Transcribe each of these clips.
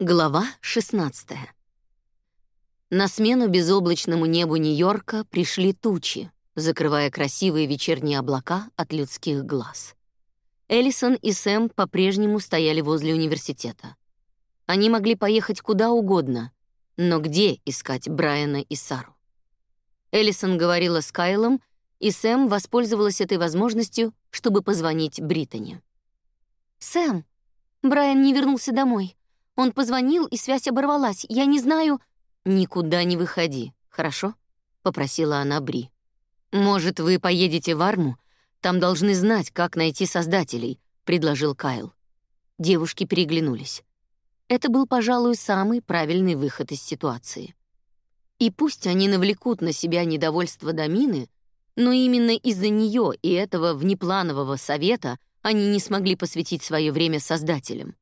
Глава 16. На смену безоблачному небу Нью-Йорка пришли тучи, закрывая красивые вечерние облака от людских глаз. Эллисон и Сэм по-прежнему стояли возле университета. Они могли поехать куда угодно, но где искать Брайана и Сару? Эллисон говорила с Кайлом, и Сэм воспользовалась этой возможностью, чтобы позвонить Британи. «Сэм, Брайан не вернулся домой. Он позвонил, и связь оборвалась. Я не знаю...» «Никуда не выходи, хорошо?» — попросила она Бри. «Может, вы поедете в Арму? Там должны знать, как найти создателей», — предложил Кайл. Девушки переглянулись. Это был, пожалуй, самый правильный выход из ситуации. И пусть они навлекут на себя недовольство Домины, но именно из-за нее и этого внепланового совета они не смогли посвятить свое время создателям.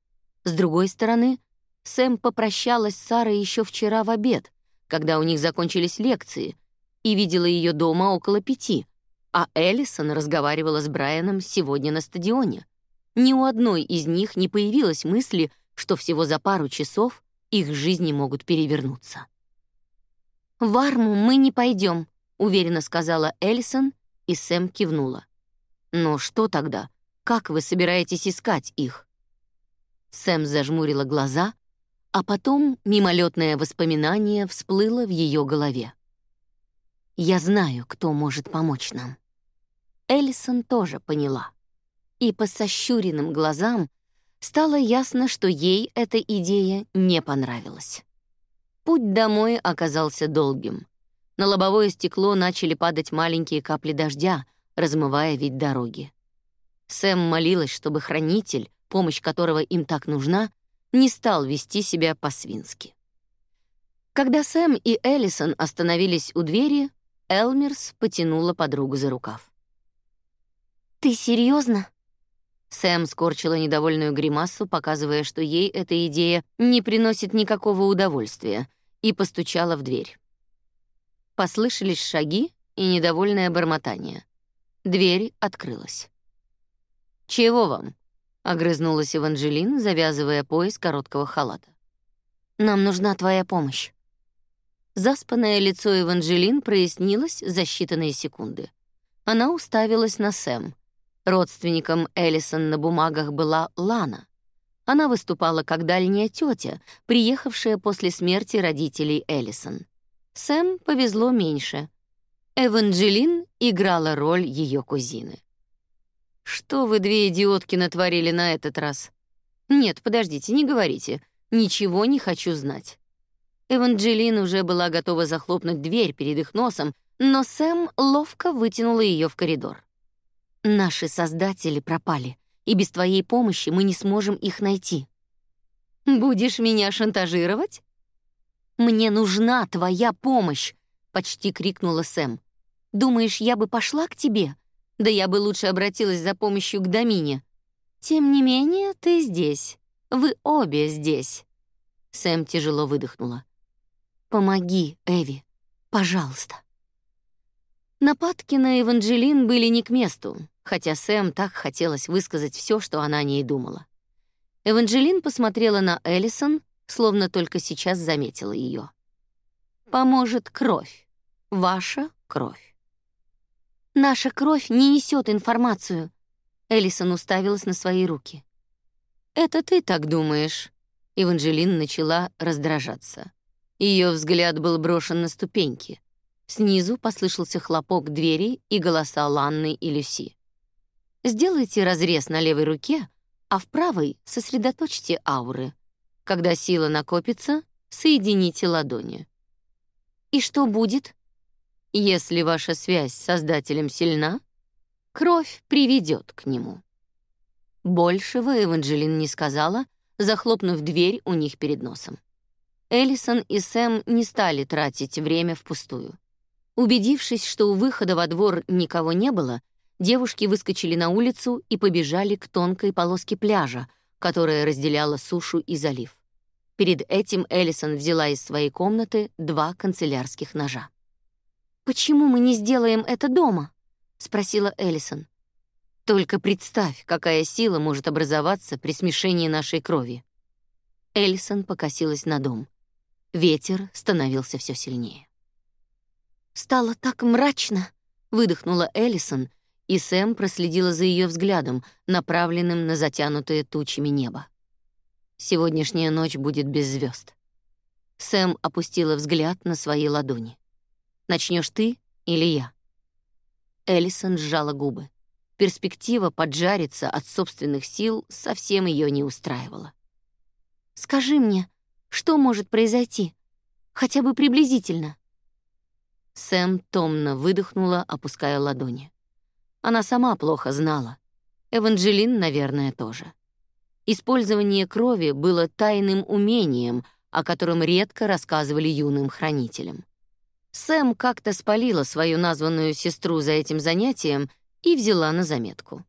С другой стороны, Сэм попрощалась с Сарой еще вчера в обед, когда у них закончились лекции, и видела ее дома около пяти, а Эллисон разговаривала с Брайаном сегодня на стадионе. Ни у одной из них не появилось мысли, что всего за пару часов их жизни могут перевернуться. «В арму мы не пойдем», — уверенно сказала Эллисон, и Сэм кивнула. «Но что тогда? Как вы собираетесь искать их?» Сэм зажмурила глаза, а потом мимолетное воспоминание всплыло в ее голове. «Я знаю, кто может помочь нам». Эллисон тоже поняла. И по сощуренным глазам стало ясно, что ей эта идея не понравилась. Путь домой оказался долгим. На лобовое стекло начали падать маленькие капли дождя, размывая вид дороги. Сэм молилась, чтобы хранитель, помощь которого им так нужна, не стал вести себя по-свински. Когда Сэм и Эллисон остановились у двери, Элмерс потянула подругу за рукав. «Ты серьезно? Сэм скорчила недовольную гримасу, показывая, что ей эта идея не приносит никакого удовольствия, и постучала в дверь. Послышались шаги и недовольное бормотание. Дверь открылась. «Чего вам?» Огрызнулась Эванжелин, завязывая пояс короткого халата. Нам нужна твоя помощь. Заспанное лицо Эванжелин прояснилось за считанные секунды. Она уставилась на Сэм. Родственником Эллисон на бумагах была Лана. Она выступала как дальняя тетя, приехавшая после смерти родителей Эллисон. Сэм повезло меньше. Эванжелин играла роль ее кузины. Что вы, две идиотки, натворили на этот раз? Нет, подождите, не говорите. Ничего не хочу знать. Эванджелин уже была готова захлопнуть дверь перед их носом, но Сэм ловко вытянула ее в коридор. Наши создатели пропали, и без твоей помощи мы не сможем их найти. Будешь меня шантажировать? Мне нужна твоя помощь, почти крикнула Сэм. Думаешь, я бы пошла к тебе? Да я бы лучше обратилась за помощью к Домине. Тем не менее, ты здесь. Вы обе здесь. Сэм тяжело выдохнула. Помоги, Эви, пожалуйста. Нападки на Эванжелин были не к месту, хотя Сэм так хотелось высказать все, что она о ней думала. Эванжелин посмотрела на Эллисон, словно только сейчас заметила ее. Поможет кровь. Ваша кровь. Наша кровь не несет информацию. Элисон уставилась на свои руки. Это ты так думаешь? Эванжелин начала раздражаться. Ее взгляд был брошен на ступеньки. Снизу послышался хлопок двери и голоса Ланны и Люси. Сделайте разрез на левой руке, а в правой сосредоточьте ауры. Когда сила накопится, соедините ладони. И что будет? Если ваша связь с Создателем сильна, кровь приведет к нему. Большего Эванжелин не сказала, захлопнув дверь у них перед носом. Эллисон и Сэм не стали тратить время впустую. Убедившись, что у выхода во двор никого не было, девушки выскочили на улицу и побежали к тонкой полоске пляжа, которая разделяла сушу и залив. Перед этим Эллисон взяла из своей комнаты два канцелярских ножа. «Почему мы не сделаем это дома?» — спросила Эллисон. «Только представь, какая сила может образоваться при смешении нашей крови». Эллисон покосилась на дом. Ветер становился все сильнее. «Стало так мрачно», — выдохнула Эллисон, и Сэм проследила за ее взглядом, направленным на затянутое тучами небо. Сегодняшняя ночь будет без звезд. Сэм опустила взгляд на свои ладони. Начнешь ты или я? Эллисон сжала губы. Перспектива поджариться от собственных сил совсем ее не устраивала. «Скажи мне, что может произойти? Хотя бы приблизительно?» Сэм томно выдохнула, опуская ладони. Она сама плохо знала. Эванжелин, наверное, тоже. Использование крови было тайным умением, о котором редко рассказывали юным хранителям. Сэм как-то спалила свою названную сестру за этим занятием и взяла на заметку.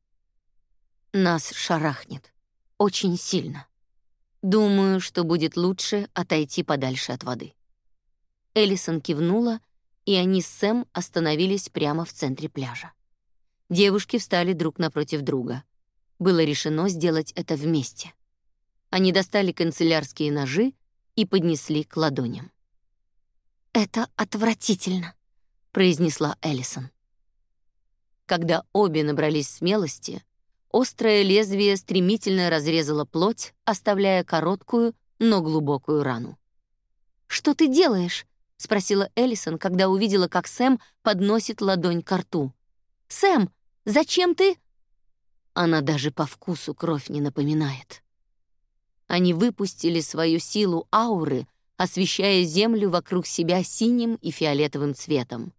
Нас шарахнет. Очень сильно. Думаю, что будет лучше отойти подальше от воды. Эллисон кивнула, и они с Сэм остановились прямо в центре пляжа. Девушки встали друг напротив друга. Было решено сделать это вместе. Они достали канцелярские ножи и поднесли к ладоням. «Это отвратительно», — произнесла Эллисон. Когда обе набрались смелости, острое лезвие стремительно разрезало плоть, оставляя короткую, но глубокую рану. «Что ты делаешь?» — спросила Эллисон, когда увидела, как Сэм подносит ладонь к рту. «Сэм, зачем ты...» Она даже по вкусу кровь не напоминает. Они выпустили свою силу ауры, освещая землю вокруг себя синим и фиолетовым цветом.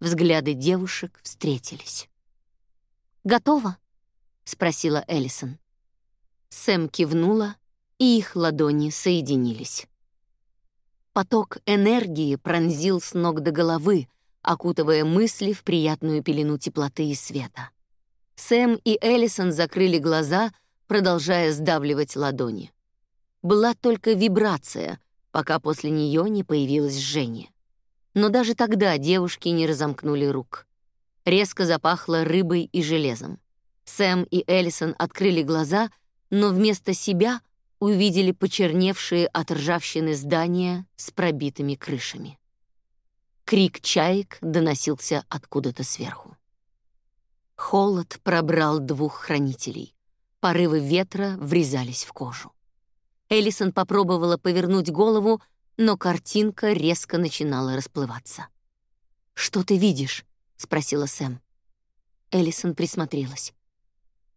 Взгляды девушек встретились. «Готово?» — спросила Эллисон. Сэм кивнула, и их ладони соединились. Поток энергии пронзил с ног до головы, окутывая мысли в приятную пелену теплоты и света. Сэм и Эллисон закрыли глаза, продолжая сдавливать ладони. Была только вибрация, пока после нее не появилось жжение. Но даже тогда девушки не разомкнули рук. Резко запахло рыбой и железом. Сэм и Эллисон открыли глаза, но вместо себя увидели почерневшие от ржавчины здания с пробитыми крышами. Крик чаек доносился откуда-то сверху. Холод пробрал двух хранителей. Порывы ветра врезались в кожу. Эллисон попробовала повернуть голову, но картинка резко начинала расплываться. «Что ты видишь?» — спросила Сэм. Эллисон присмотрелась.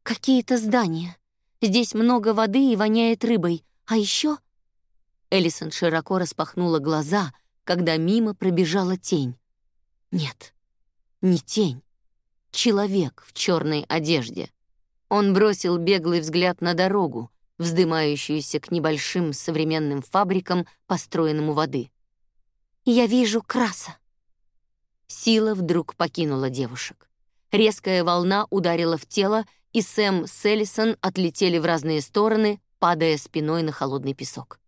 «Какие-то здания. Здесь много воды и воняет рыбой. А еще...» Эллисон широко распахнула глаза — когда мимо пробежала тень. Нет, не тень. Человек в черной одежде. Он бросил беглый взгляд на дорогу, вздымающуюся к небольшим современным фабрикам, построенным у воды. «Я вижу краса». Сила вдруг покинула девушек. Резкая волна ударила в тело, и Сэм с Эллисон отлетели в разные стороны, падая спиной на холодный песок.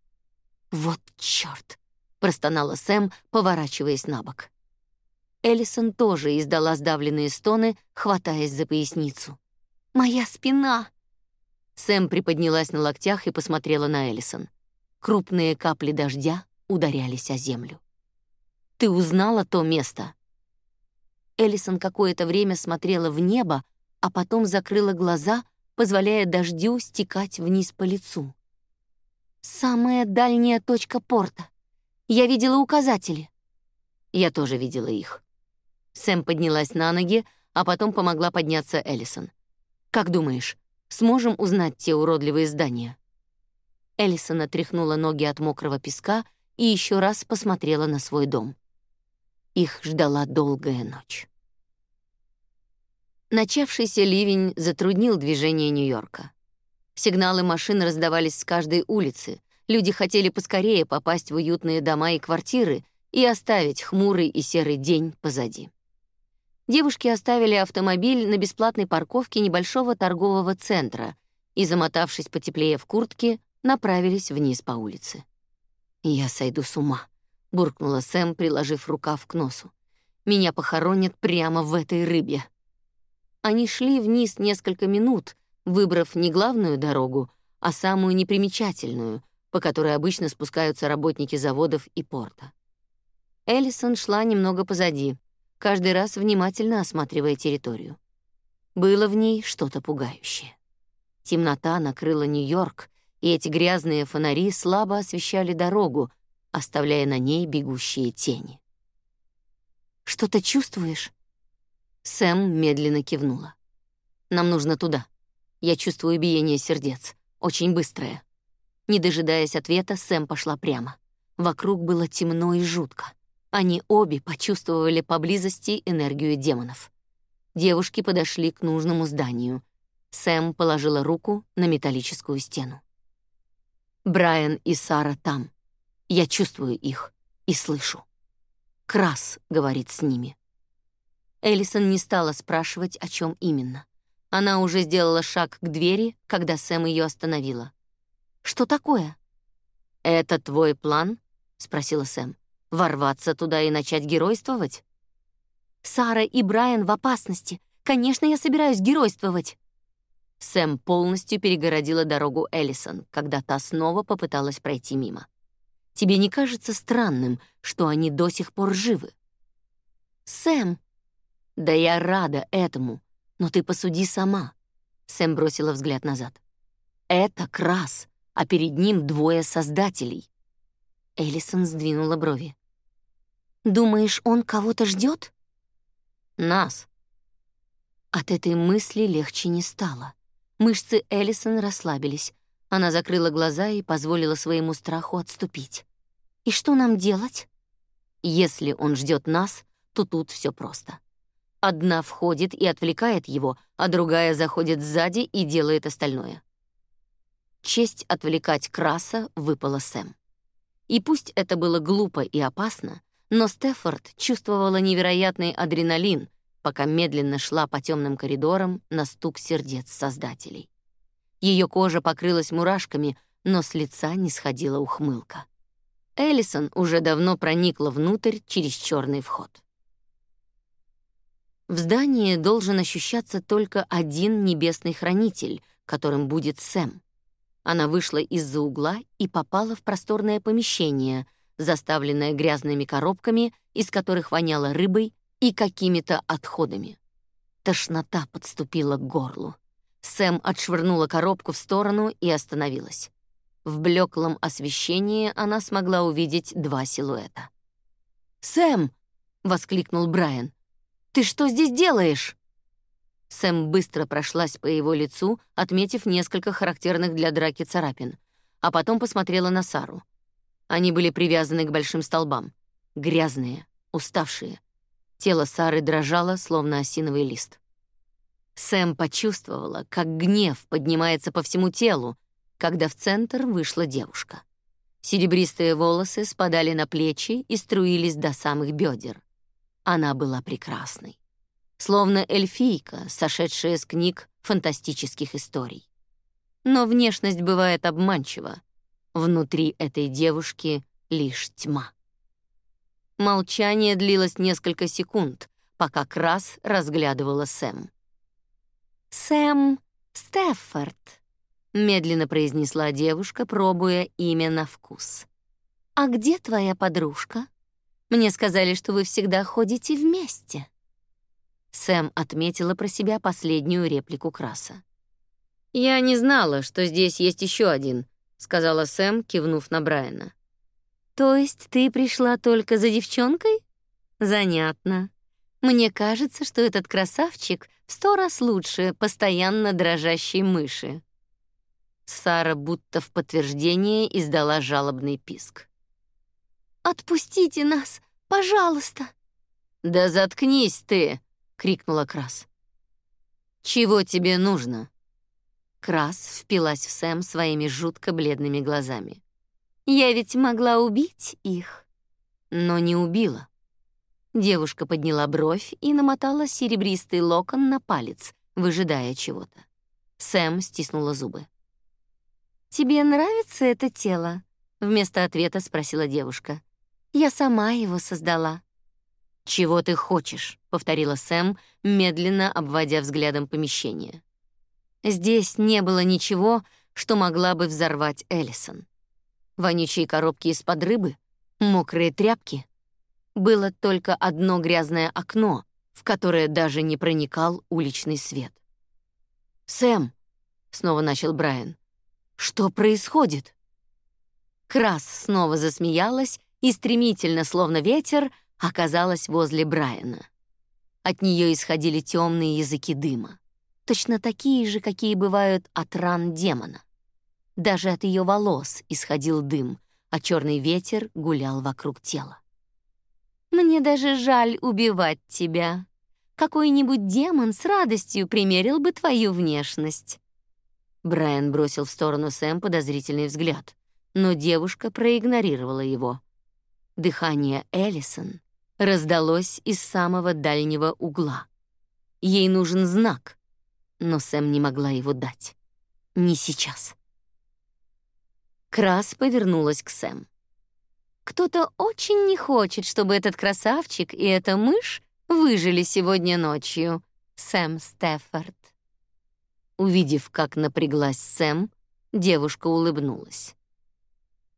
«Вот чёрт!» простонала Сэм, поворачиваясь на бок. Эллисон тоже издала сдавленные стоны, хватаясь за поясницу. «Моя спина!» Сэм приподнялась на локтях и посмотрела на Эллисон. Крупные капли дождя ударялись о землю. «Ты узнала то место?» Эллисон какое-то время смотрела в небо, а потом закрыла глаза, позволяя дождю стекать вниз по лицу. «Самая дальняя точка порта. Я видела указатели. Я тоже видела их. Сэм поднялась на ноги, а потом помогла подняться Эллисон. Как думаешь, сможем узнать те уродливые здания? Эллисон отряхнула ноги от мокрого песка и еще раз посмотрела на свой дом. Их ждала долгая ночь. Начавшийся ливень затруднил движение Нью-Йорка. Сигналы машин раздавались с каждой улицы, Люди хотели поскорее попасть в уютные дома и квартиры и оставить хмурый и серый день позади. Девушки оставили автомобиль на бесплатной парковке небольшого торгового центра и, замотавшись потеплее в куртке, направились вниз по улице. «Я сойду с ума», — буркнула Сэм, приложив рукав к носу. «Меня похоронят прямо в этой рыбе». Они шли вниз несколько минут, выбрав не главную дорогу, а самую непримечательную, по которой обычно спускаются работники заводов и порта. Эллисон шла немного позади, каждый раз внимательно осматривая территорию. Было в ней что-то пугающее. Темнота накрыла Нью-Йорк, и эти грязные фонари слабо освещали дорогу, оставляя на ней бегущие тени. «Что-то чувствуешь?» Сэм медленно кивнула. «Нам нужно туда. Я чувствую биение сердец. Очень быстрое». Не дожидаясь ответа, Сэм пошла прямо. Вокруг было темно и жутко. Они обе почувствовали поблизости энергию демонов. Девушки подошли к нужному зданию. Сэм положила руку на металлическую стену. Брайан и Сара там. Я чувствую их и слышу. Крас говорит с ними. Эллисон не стала спрашивать, о чем именно. Она уже сделала шаг к двери, когда Сэм ее остановила. «Что такое?» «Это твой план?» — спросила Сэм. «Ворваться туда и начать геройствовать?» «Сара и Брайан в опасности. Конечно, я собираюсь геройствовать». Сэм полностью перегородила дорогу Эллисон, когда та снова попыталась пройти мимо. Тебе не кажется странным, что они до сих пор живы? Сэм. Да я рада этому, но ты посуди сама. Сэм бросила взгляд назад. Это Крас, а перед ним двое создателей. Эллисон сдвинула брови. Думаешь, он кого-то ждет? Нас. От этой мысли легче не стало. Мышцы Эллисон расслабились. Она закрыла глаза и позволила своему страху отступить. И что нам делать? Если он ждет нас, то тут все просто. Одна входит и отвлекает его, а другая заходит сзади и делает остальное. Честь отвлекать Краса выпала Сэм. И пусть это было глупо и опасно, но Стефорд чувствовала невероятный адреналин, пока медленно шла по темным коридорам на стук сердец создателей. Ее кожа покрылась мурашками, но с лица не сходила ухмылка. Эллисон уже давно проникла внутрь через черный вход. В здании должен ощущаться только один небесный хранитель, которым будет Сэм. Она вышла из-за угла и попала в просторное помещение, заставленное грязными коробками, из которых воняло рыбой и какими-то отходами. Тошнота подступила к горлу. Сэм отшвырнула коробку в сторону и остановилась. В блеклом освещении она смогла увидеть два силуэта. «Сэм!» — воскликнул Брайан. «Ты что здесь делаешь?» Сэм быстро прошлась по его лицу, отметив несколько характерных для драки царапин, а потом посмотрела на Сару. Они были привязаны к большим столбам. Грязные, уставшие. Тело Сары дрожало, словно осиновый лист. Сэм почувствовала, как гнев поднимается по всему телу, когда в центр вышла девушка. Серебристые волосы спадали на плечи и струились до самых бедер. Она была прекрасной, словно эльфийка, сошедшая с книг фантастических историй. Но внешность бывает обманчива. Внутри этой девушки лишь тьма. Молчание длилось несколько секунд, пока Крас разглядывала Сэм. «Сэм Стеффорд», медленно произнесла девушка, пробуя имя на вкус. А где твоя подружка? Мне сказали, что вы всегда ходите вместе. Сэм отметила про себя последнюю реплику Краса. Я не знала, что здесь есть еще один, сказала Сэм, кивнув на Брайана. То есть ты пришла только за девчонкой? Занятно. Мне кажется, что этот красавчик в сто раз лучше постоянно дрожащей мыши. Сара будто в подтверждение издала жалобный писк. «Отпустите нас, пожалуйста!» «Да заткнись ты!» — крикнула Крас. «Чего тебе нужно?» Крас впилась в Сэм своими жутко бледными глазами. «Я ведь могла убить их». Но не убила. Девушка подняла бровь и намотала серебристый локон на палец, выжидая чего-то. Сэм стиснула зубы. «Тебе нравится это тело?» — вместо ответа спросила девушка. «Я сама его создала». «Чего ты хочешь?» — повторила Сэм, медленно обводя взглядом помещение. Здесь не было ничего, что могла бы взорвать Эллисон. вонючие коробки из-под рыбы, мокрые тряпки. Было только одно грязное окно, в которое даже не проникал уличный свет. «Сэм», — снова начал Брайан, — «что происходит?» Крас снова засмеялась и стремительно, словно ветер, оказалась возле Брайана. От нее исходили темные языки дыма, точно такие же, какие бывают от ран демона. Даже от ее волос исходил дым, а черный ветер гулял вокруг тела. «Мне даже жаль убивать тебя. Какой-нибудь демон с радостью примерил бы твою внешность». Брайан бросил в сторону Сэм подозрительный взгляд, но девушка проигнорировала его. Дыхание Эллисон раздалось из самого дальнего угла. Ей нужен знак, но Сэм не могла его дать. Не сейчас. Крас повернулась к Сэм. «Кто-то очень не хочет, чтобы этот красавчик и эта мышь выжили сегодня ночью, Сэм Стефорд». Увидев, как напряглась Сэм, девушка улыбнулась.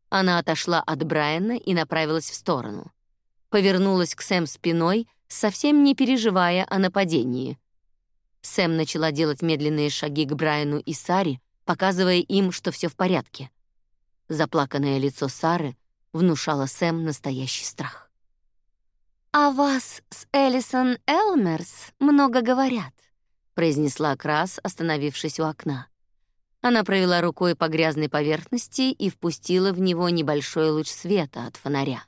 Она отошла от Брайана и направилась в сторону. Повернулась к Сэм спиной, совсем не переживая о нападении. Сэм начала делать медленные шаги к Брайану и Саре, показывая им, что все в порядке. Заплаканное лицо Сары внушало Сэм настоящий страх. «О вас с Элисон Элмерс много говорят», — произнесла Крас, остановившись у окна. Она провела рукой по грязной поверхности и впустила в него небольшой луч света от фонаря.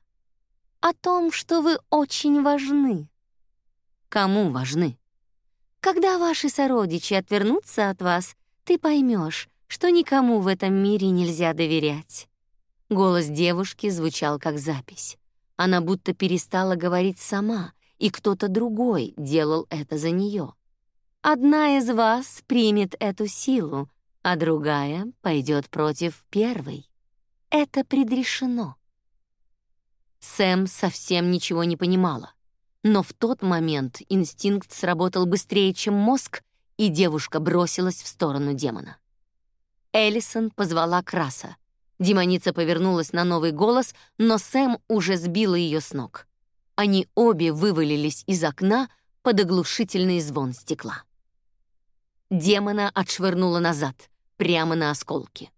«О том, что вы очень важны». «Кому важны?» «Когда ваши сородичи отвернутся от вас, ты поймешь, что никому в этом мире нельзя доверять. Голос девушки звучал как запись. Она будто перестала говорить сама, и кто-то другой делал это за нее. Одна из вас примет эту силу, а другая пойдет против первой. Это предрешено. Сэм совсем ничего не понимала. Но в тот момент инстинкт сработал быстрее, чем мозг, и девушка бросилась в сторону демона. Эллисон позвала Краса. Демоница повернулась на новый голос, но Сэм уже сбила ее с ног. Они обе вывалились из окна под оглушительный звон стекла. Демона отшвырнула назад, прямо на осколки.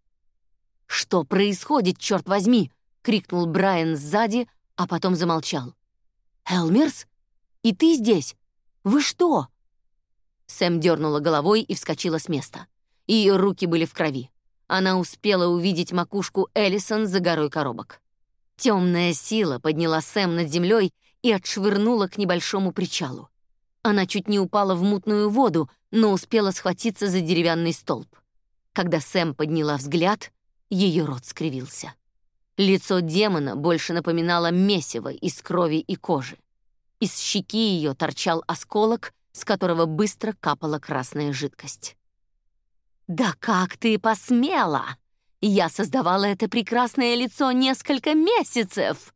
«Что происходит, черт возьми?» — крикнул Брайан сзади, а потом замолчал. «Элмерс? И ты здесь? Вы что?» Сэм дернула головой и вскочила с места. Ее руки были в крови. Она успела увидеть макушку Эллисон за горой коробок. Темная сила подняла Сэм над землей и отшвырнула к небольшому причалу. Она чуть не упала в мутную воду, но успела схватиться за деревянный столб. Когда Сэм подняла взгляд, ее рот скривился. Лицо демона больше напоминало месиво из крови и кожи. Из щеки ее торчал осколок, с которого быстро капала красная жидкость. «Да как ты посмела! Я создавала это прекрасное лицо несколько месяцев!»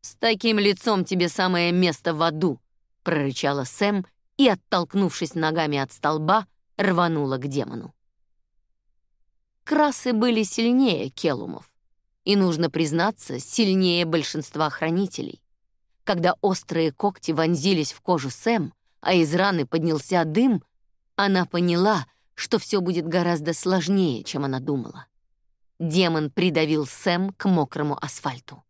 «С таким лицом тебе самое место в аду!» — прорычала Сэм и, оттолкнувшись ногами от столба, рванула к демону. Красы были сильнее келумов, и, нужно признаться, сильнее большинства хранителей. Когда острые когти вонзились в кожу Сэм, а из раны поднялся дым, она поняла — что все будет гораздо сложнее, чем она думала. Демон придавил Сэм к мокрому асфальту.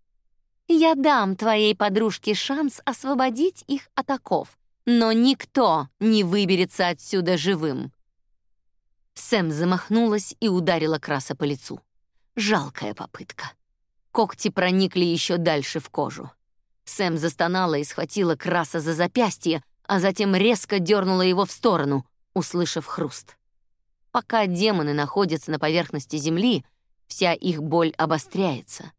«Я дам твоей подружке шанс освободить их от оков, но никто не выберется отсюда живым». Сэм замахнулась и ударила Краса по лицу. Жалкая попытка. Когти проникли еще дальше в кожу. Сэм застонала и схватила Краса за запястье, а затем резко дернула его в сторону, услышав хруст. Пока демоны находятся на поверхности Земли, вся их боль обостряется.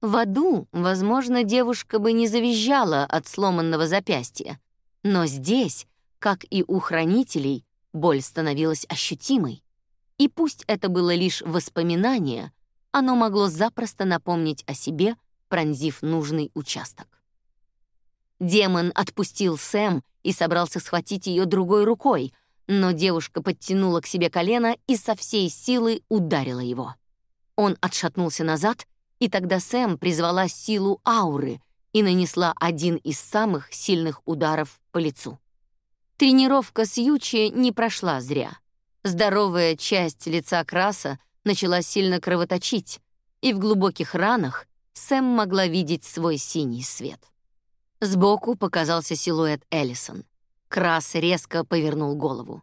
В аду, возможно, девушка бы не завизжала от сломанного запястья, но здесь, как и у хранителей, боль становилась ощутимой. И пусть это было лишь воспоминание, оно могло запросто напомнить о себе, пронзив нужный участок. Демон отпустил Сэм и собрался схватить ее другой рукой — но девушка подтянула к себе колено и со всей силы ударила его. Он отшатнулся назад, и тогда Сэм призвала силу ауры и нанесла один из самых сильных ударов по лицу. Тренировка с Ючи не прошла зря. Здоровая часть лица Краса начала сильно кровоточить, и в глубоких ранах Сэм могла видеть свой синий свет. Сбоку показался силуэт Эллисон. Крас резко повернул голову.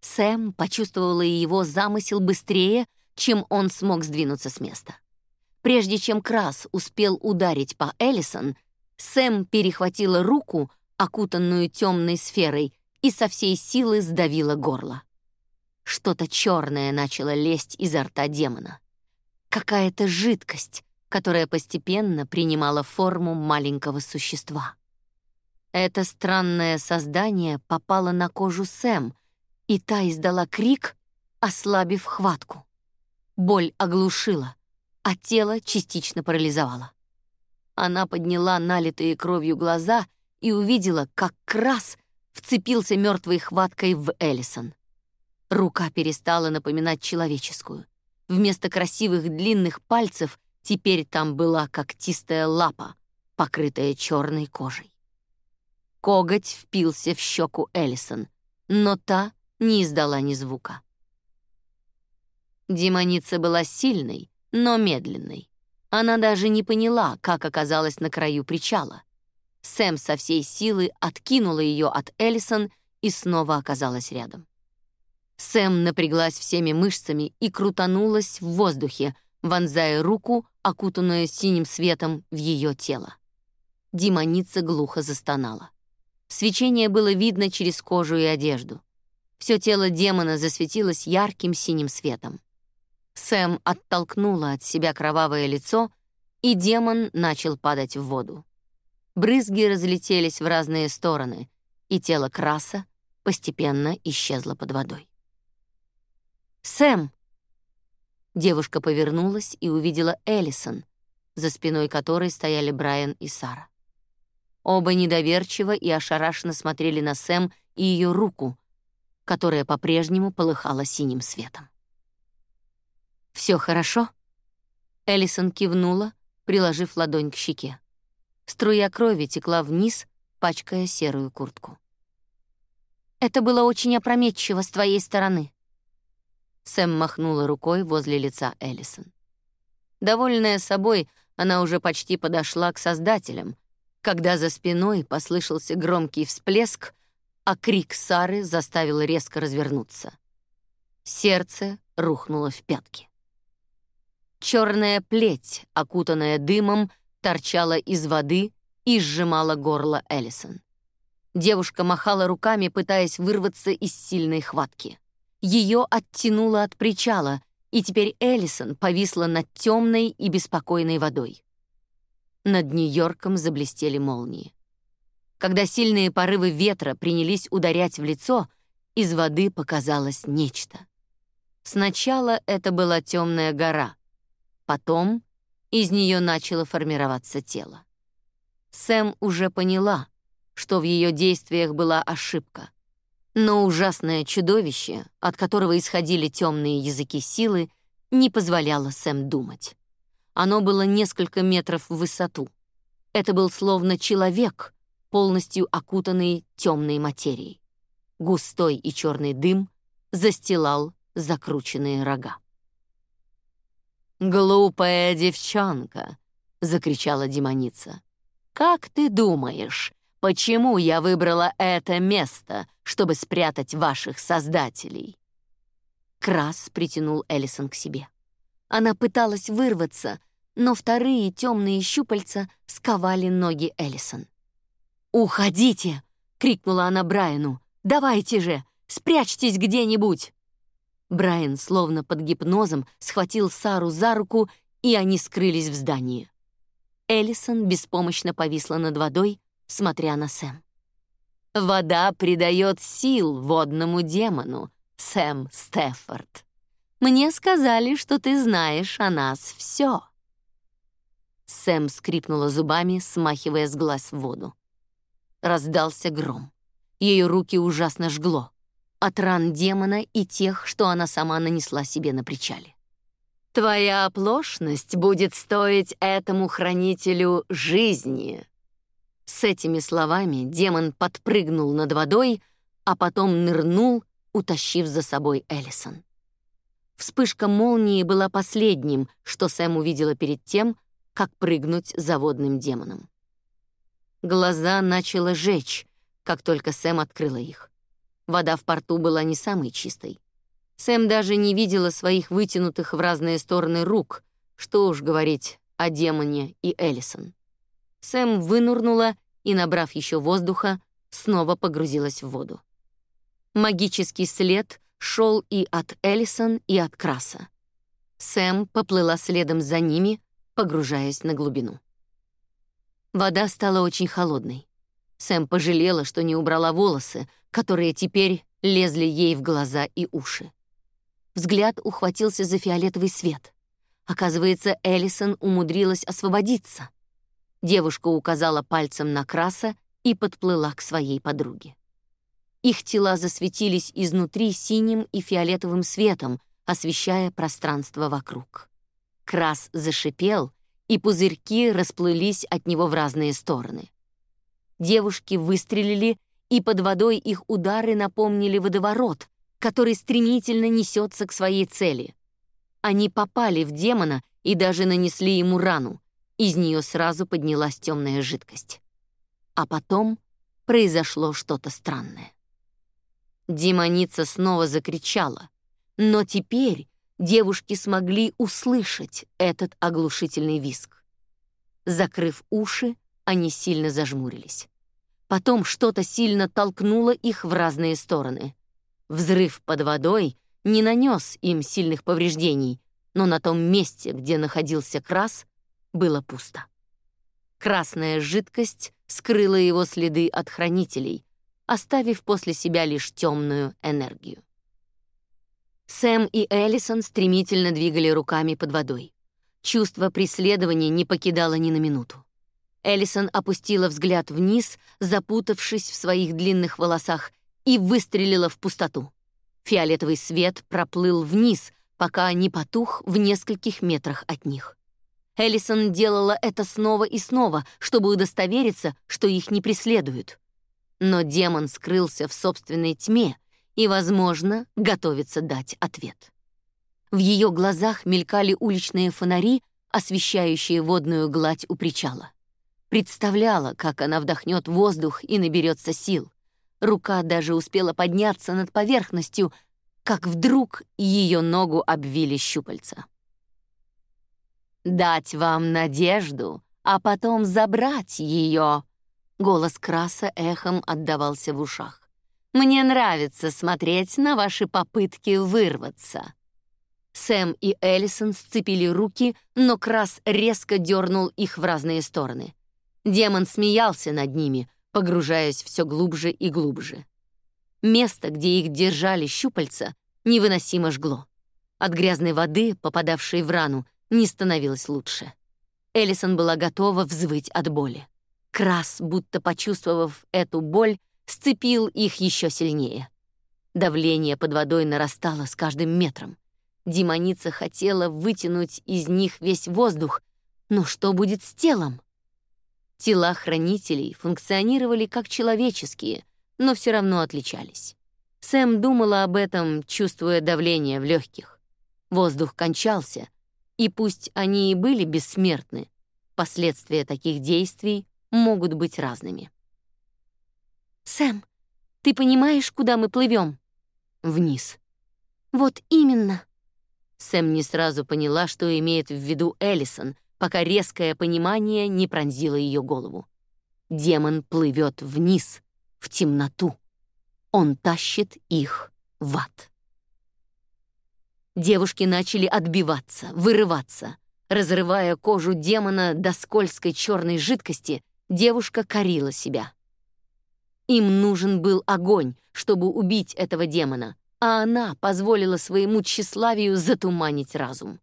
Сэм почувствовала его замысел быстрее, чем он смог сдвинуться с места. Прежде чем Крас успел ударить по Эллисон, Сэм перехватила руку, окутанную темной сферой, и со всей силы сдавила горло. Что-то черное начало лезть изо рта демона. Какая-то жидкость, которая постепенно принимала форму маленького существа. Это странное создание попало на кожу Сэм, и та издала крик, ослабив хватку. Боль оглушила, а тело частично парализовало. Она подняла налитые кровью глаза и увидела, как Крас вцепился мертвой хваткой в Эллисон. Рука перестала напоминать человеческую. Вместо красивых длинных пальцев теперь там была когтистая лапа, покрытая черной кожей. Коготь впился в щеку Эллисон, но та не издала ни звука. Демоница была сильной, но медленной. Она даже не поняла, как оказалась на краю причала. Сэм со всей силы откинула ее от Эллисон и снова оказалась рядом. Сэм напряглась всеми мышцами и крутанулась в воздухе, вонзая руку, окутанную синим светом, в ее тело. Демоница глухо застонала. Свечение было видно через кожу и одежду. Все тело демона засветилось ярким синим светом. Сэм оттолкнула от себя кровавое лицо, и демон начал падать в воду. Брызги разлетелись в разные стороны, и тело Краса постепенно исчезло под водой. «Сэм!» Девушка повернулась и увидела Эллисон, за спиной которой стояли Брайан и Сара. Оба недоверчиво и ошарашенно смотрели на Сэм и ее руку, которая по-прежнему полыхала синим светом. Все хорошо?» Эллисон кивнула, приложив ладонь к щеке. Струя крови текла вниз, пачкая серую куртку. «Это было очень опрометчиво с твоей стороны». Сэм махнула рукой возле лица Эллисон. Довольная собой, она уже почти подошла к создателям, когда за спиной послышался громкий всплеск, а крик Сары заставил резко развернуться. Сердце рухнуло в пятки. Черная плеть, окутанная дымом, торчала из воды и сжимала горло Эллисон. Девушка махала руками, пытаясь вырваться из сильной хватки. Ее оттянуло от причала, и теперь Эллисон повисла над темной и беспокойной водой. Над Нью-Йорком заблестели молнии. Когда сильные порывы ветра принялись ударять в лицо, из воды показалось нечто. Сначала это была темная гора, потом из нее начало формироваться тело. Сэм уже поняла, что в ее действиях была ошибка. Но ужасное чудовище, от которого исходили темные языки силы, не позволяло Сэм думать. Оно было несколько метров в высоту. Это был словно человек, полностью окутанный темной материей. Густой и черный дым застилал закрученные рога. «Глупая девчонка!» — закричала демоница. «Как ты думаешь, почему я выбрала это место, чтобы спрятать ваших создателей?» Крас притянул Эллисон к себе. Она пыталась вырваться, но вторые темные щупальца сковали ноги Эллисон. «Уходите!» — крикнула она Брайану. «Давайте же! Спрячьтесь где-нибудь!» Брайан, словно под гипнозом, схватил Сару за руку, и они скрылись в здании. Эллисон беспомощно повисла над водой, смотря на Сэм. «Вода придает сил водному демону, Сэм Стефорд», мне сказали, что ты знаешь о нас все. Сэм скрипнула зубами, смахивая с глаз воду. Раздался гром. Ее руки ужасно жгло. От ран демона и тех, что она сама нанесла себе на причале. Твоя оплошность будет стоить этому хранителю жизни». С этими словами демон подпрыгнул над водой, а потом нырнул, утащив за собой Эллисон. Вспышка молнии была последним, что Сэм увидела перед тем, как прыгнуть за водным демоном. Глаза начало жечь, как только Сэм открыла их. Вода в порту была не самой чистой. Сэм даже не видела своих вытянутых в разные стороны рук, что уж говорить о демоне и Эллисон. Сэм вынурнула и, набрав еще воздуха, снова погрузилась в воду. Магический след шел и от Эллисон, и от Краса. Сэм поплыла следом за ними, погружаясь на глубину. Вода стала очень холодной. Сэм пожалела, что не убрала волосы, которые теперь лезли ей в глаза и уши. Взгляд ухватился за фиолетовый свет. Оказывается, Эллисон умудрилась освободиться. Девушка указала пальцем на Краса и подплыла к своей подруге. Их тела засветились изнутри синим и фиолетовым светом, освещая пространство вокруг. Крас зашипел, и пузырьки расплылись от него в разные стороны. Девушки выстрелили, и под водой их удары напомнили водоворот, который стремительно несется к своей цели. Они попали в демона и даже нанесли ему рану. Из нее сразу поднялась темная жидкость. А потом произошло что-то странное. Демоница снова закричала, но теперь девушки смогли услышать этот оглушительный визг. Закрыв уши, они сильно зажмурились. Потом что-то сильно толкнуло их в разные стороны. Взрыв под водой не нанес им сильных повреждений, но на том месте, где находился крас, было пусто. Красная жидкость скрыла его следы от хранителей, оставив после себя лишь темную энергию. Сэм и Эллисон стремительно двигали руками под водой. Чувство преследования не покидало ни на минуту. Эллисон опустила взгляд вниз, запутавшись в своих длинных волосах, и выстрелила в пустоту. Фиолетовый свет проплыл вниз, пока не потух в нескольких метрах от них. Эллисон делала это снова и снова, чтобы удостовериться, что их не преследуют. Но демон скрылся в собственной тьме и, возможно, готовится дать ответ. В ее глазах мелькали уличные фонари, освещающие водную гладь у причала. Представляла, как она вдохнет воздух и наберется сил. Рука даже успела подняться над поверхностью, как вдруг ее ногу обвили щупальца. «Дать вам надежду, а потом забрать ее», Голос Краса эхом отдавался в ушах. «Мне нравится смотреть на ваши попытки вырваться». Сэм и Эллисон сцепили руки, но Крас резко дернул их в разные стороны. Демон смеялся над ними, погружаясь все глубже и глубже. Место, где их держали щупальца, невыносимо жгло. От грязной воды, попадавшей в рану, не становилось лучше. Эллисон была готова взвыть от боли. Крас, будто почувствовав эту боль, сцепил их еще сильнее. Давление под водой нарастало с каждым метром. Демоница хотела вытянуть из них весь воздух, но что будет с телом? Тела хранителей функционировали как человеческие, но все равно отличались. Сэм думала об этом, чувствуя давление в легких. Воздух кончался, и пусть они и были бессмертны, последствия таких действий могут быть разными. «Сэм, ты понимаешь, куда мы плывем? «Вниз». «Вот именно». Сэм не сразу поняла, что имеет в виду Эллисон, пока резкое понимание не пронзило ее голову. Демон плывет вниз, в темноту. Он тащит их в ад. Девушки начали отбиваться, вырываться. Разрывая кожу демона до скользкой черной жидкости, девушка корила себя. Им нужен был огонь, чтобы убить этого демона, а она позволила своему тщеславию затуманить разум.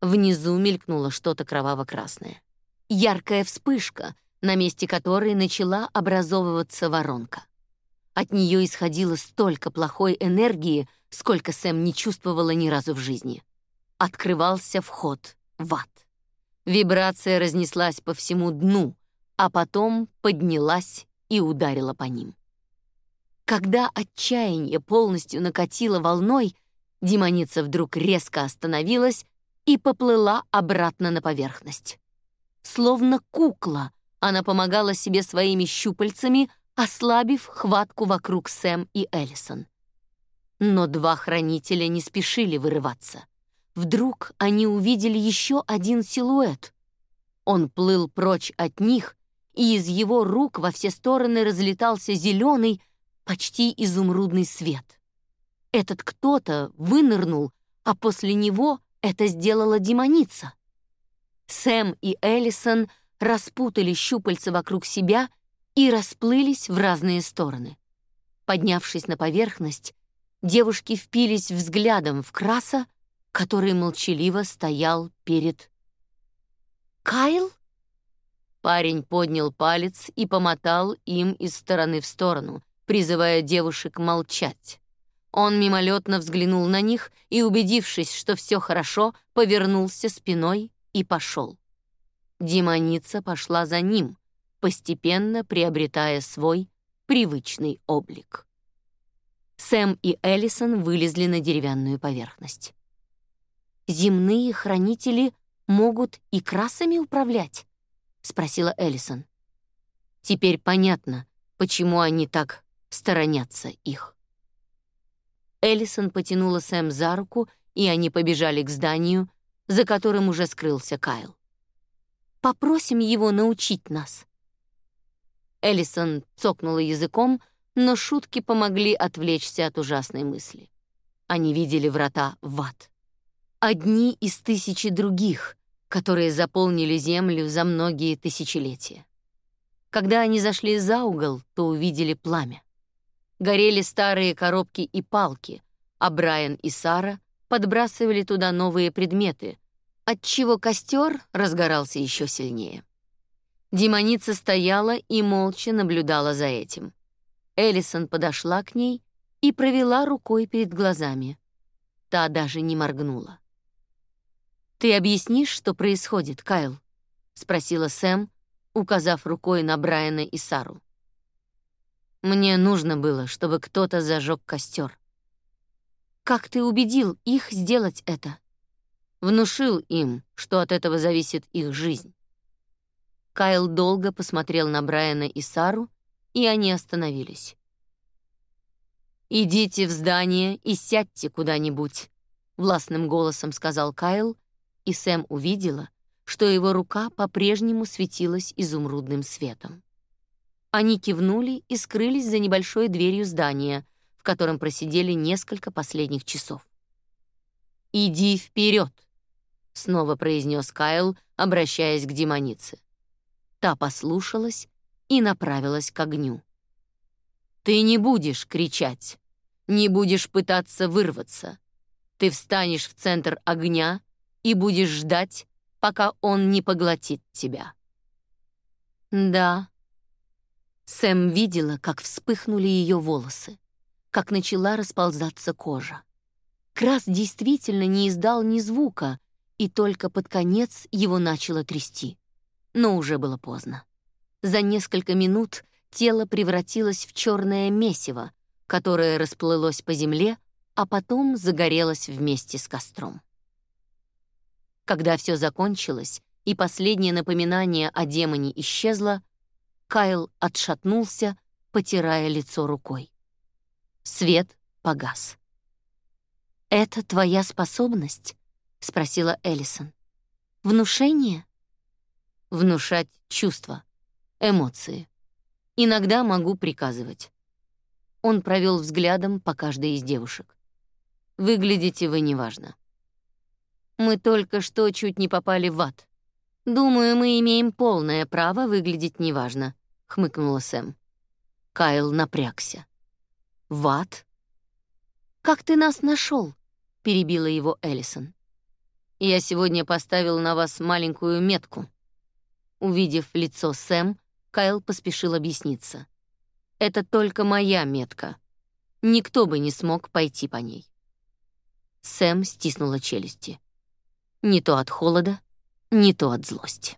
Внизу мелькнуло что-то кроваво-красное. Яркая вспышка, на месте которой начала образовываться воронка. От нее исходило столько плохой энергии, сколько Сэм не чувствовала ни разу в жизни. открывался вход в ад. Вибрация разнеслась по всему дну, а потом поднялась и ударила по ним. Когда отчаяние полностью накатило волной, демоница вдруг резко остановилась и поплыла обратно на поверхность. Словно кукла, она помогала себе своими щупальцами, ослабив хватку вокруг Сэм и Эллисон. Но два хранителя не спешили вырываться. Вдруг они увидели еще один силуэт. Он плыл прочь от них, и из его рук во все стороны разлетался зеленый, почти изумрудный свет. Этот кто-то вынырнул, а после него это сделала демоница. Сэм и Эллисон распутали щупальца вокруг себя и расплылись в разные стороны. Поднявшись на поверхность, девушки впились взглядом в Краса, который молчаливо стоял перед... «Кайл?» Парень поднял палец и помотал им из стороны в сторону, призывая девушек молчать. Он мимолетно взглянул на них и, убедившись, что все хорошо, повернулся спиной и пошел. Демоница пошла за ним, постепенно приобретая свой привычный облик. Сэм и Эллисон вылезли на деревянную поверхность. «Земные хранители могут и красами управлять?» — спросила Эллисон. «Теперь понятно, почему они так сторонятся их». Эллисон потянула Сэм за руку, и они побежали к зданию, за которым уже скрылся Кайл. «Попросим его научить нас». Эллисон цокнула языком, но шутки помогли отвлечься от ужасной мысли. Они видели врата в ад. Одни из тысячи других, которые заполнили землю за многие тысячелетия. Когда они зашли за угол, то увидели пламя. Горели старые коробки и палки, а Брайан и Сара подбрасывали туда новые предметы, отчего костер разгорался еще сильнее. Демоница стояла и молча наблюдала за этим. Эллисон подошла к ней и провела рукой перед глазами. Та даже не моргнула. «Ты объяснишь, что происходит, Кайл?» — спросила Сэм, указав рукой на Брайана и Сару. «Мне нужно было, чтобы кто-то зажег костер. Как ты убедил их сделать это? Внушил им, что от этого зависит их жизнь. Кайл долго посмотрел на Брайана и Сару, и они остановились. «Идите в здание и сядьте куда-нибудь», — властным голосом сказал Кайл, и Сэм увидела, что его рука по-прежнему светилась изумрудным светом. Они кивнули и скрылись за небольшой дверью здания, в котором просидели несколько последних часов. «Иди вперед!» — снова произнес Кайл, обращаясь к демонице. Та послушалась и направилась к огню. «Ты не будешь кричать, не будешь пытаться вырваться. Ты встанешь в центр огня и будешь ждать, пока он не поглотит тебя». «Да». Сэм видела, как вспыхнули ее волосы как начала расползаться кожа. Крас действительно не издал ни звука, и только под конец его начало трясти. Но уже было поздно. За несколько минут тело превратилось в черное месиво, которое расплылось по земле, а потом загорелось вместе с костром. Когда все закончилось и последнее напоминание о демоне исчезло, Кайл отшатнулся, потирая лицо рукой. Свет погас. «Это твоя способность?» — спросила Эллисон. «Внушение?» «Внушать чувства, эмоции. Иногда могу приказывать». Он провел взглядом по каждой из девушек. «Выглядите вы неважно. Мы только что чуть не попали в ад. Думаю, мы имеем полное право выглядеть неважно», — хмыкнула Сэм. Кайл напрягся. В ад? Как ты нас нашел? перебила его Эллисон. Я сегодня поставил на вас маленькую метку. Увидев лицо Сэм, Кайл поспешил объясниться. Это только моя метка. Никто бы не смог пойти по ней. Сэм стиснула челюсти. Не то от холода, не то от злости.